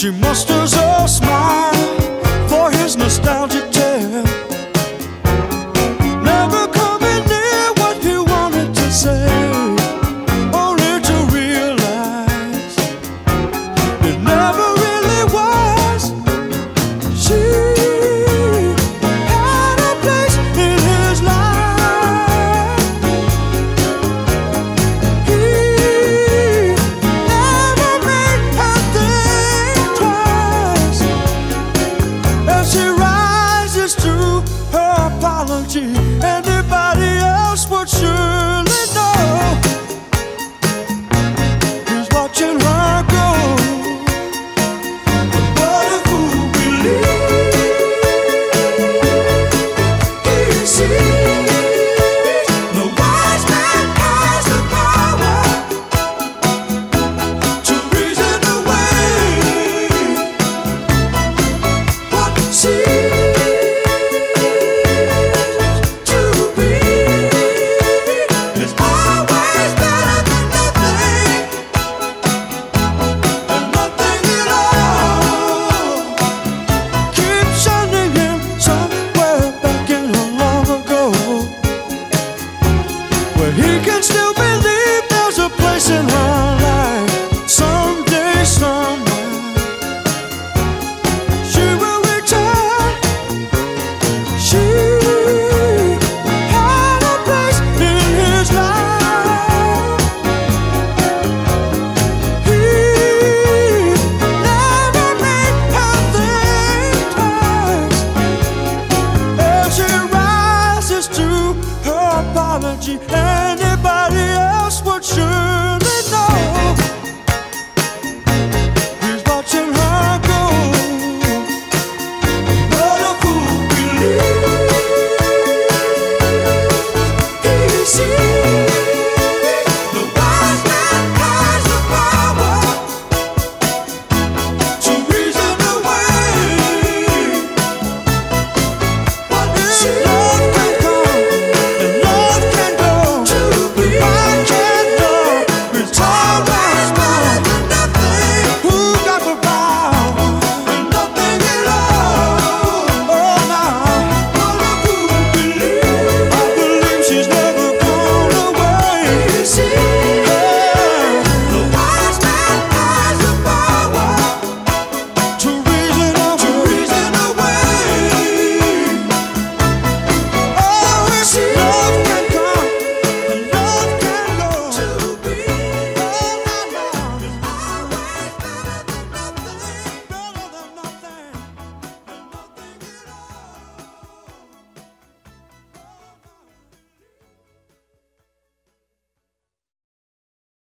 She musters a smile for his nostalgia.